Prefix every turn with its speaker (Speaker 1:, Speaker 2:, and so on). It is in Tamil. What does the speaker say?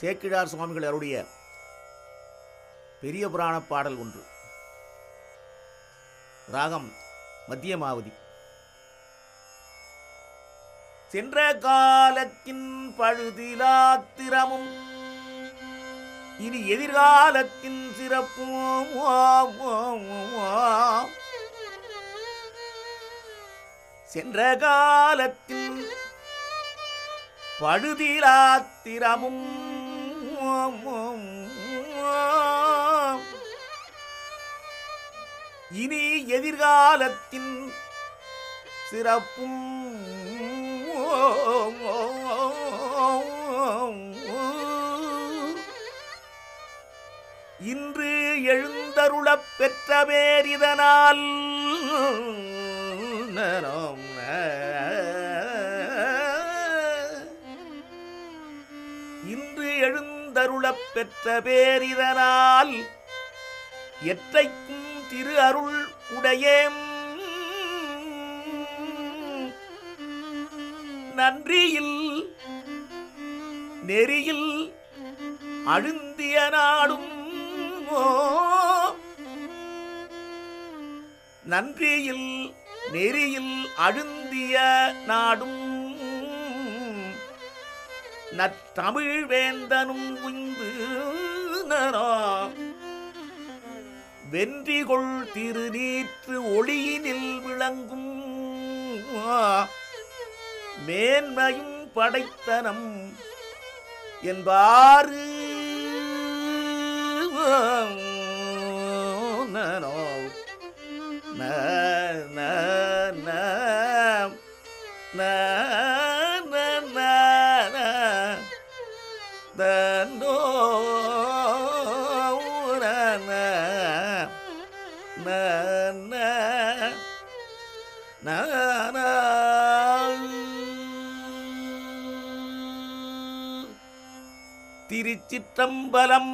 Speaker 1: சேக்கிழார் சுவாமிகள் அருடைய பெரிய புராண பாடல் ஒன்று. ராகம் மத்தியமாவதி. சென்ற காலத்தின் பழுதிலாத்திரமும் இனி எதிர்காலத்தின் சிறப்பும் சென்ற காலத்தின் பழுதிலாத்திரமும் இனி எதிர்காலத்தின் சிறப்பும் இன்று எழுந்தருளப் பெற்ற பேரிதனால் நரம் இன்று எழுந்தருளப் பெற்ற பேரிதனால் எற்றைக்கும் திரு அருள் உடையேம். நன்றியில் நெறியில் அழுந்திய நாடும் நன்றியில் நெறியில் அழுந்திய நாடும் நத்தமிழ் வேந்தனும் உய்ந்து நரா. வென்றிகொள் திருநீற்று ஒளியினில் விளங்கும் மேன்மையும் படைத்தனம் என்பாரு நனோ ந ந ந ந ந தன்னோ திருச்சிற்றம்பலம்